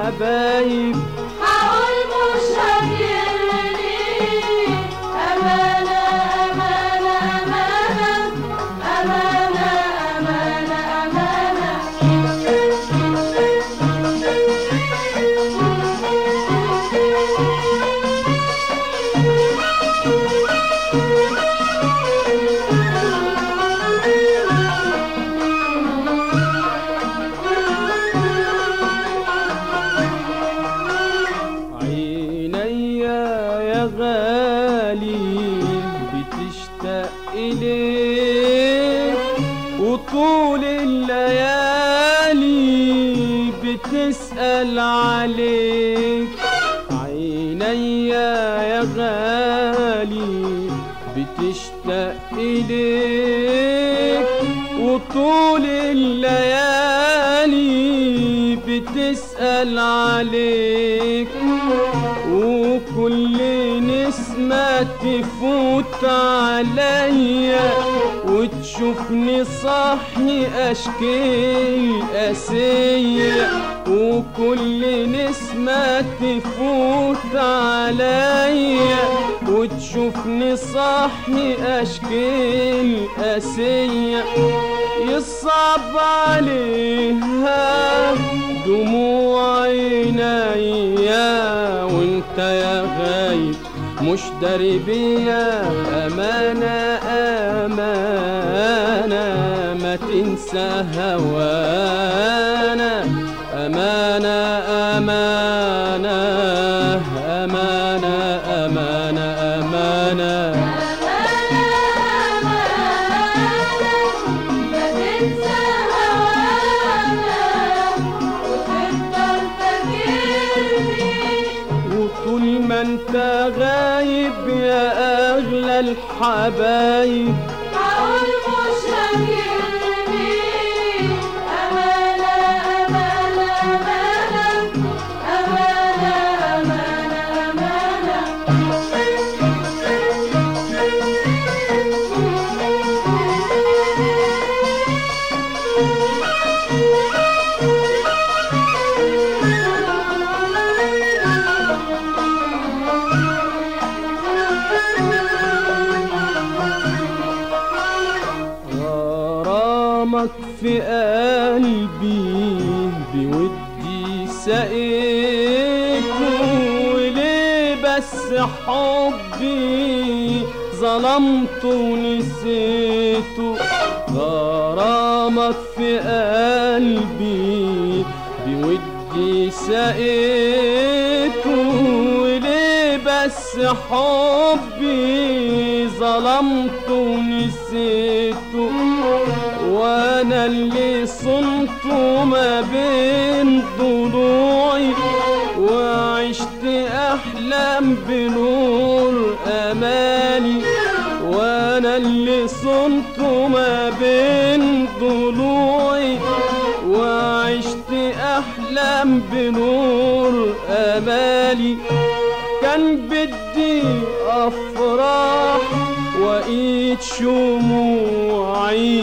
الحبايب بتسأل عليك عيني يا غالي بتشتاق إليك وطول الليالي بتسأل عليك. نسمة تفوت عليا وتشوفني صاحي أشكي أسية وكل نسمة تفوت عليا وتشوفني صاحي أشكي أسية يصعب عليها دموع عينيا وانت يا غايب. مش داري بيا أمانة أمانة ما تنسى هوانا. أمانة أمانة أمانة أمانة أمانة. ما وطول ما انت غايب يا اغلى الحبايب. غرامك في قلبي بودي سقيت وليه بس حبي ظلمته ونسيته غرامك في قلبي بودي سقيت وليه بس حبي ظلمته ونسيته وأنا اللي صنته ما بين ضلوعي وعشت أحلام بنور امالي وأنا اللي صنته ما بين ضلوعي وعشت أحلام بنور امالي كان بدي افراح وايد شموعي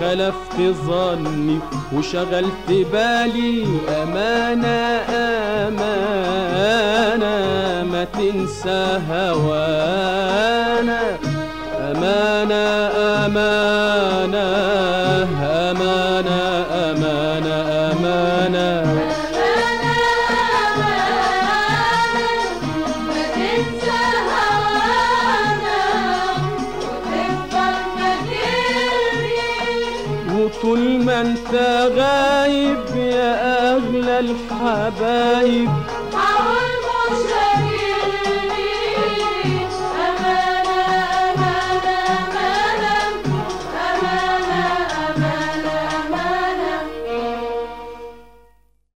خلفت ظني وشغلت بالي أمانة أمانة ما تنسى هوانا. أمانة أمانة طول ما انت غايب يا اغلى الحبايب.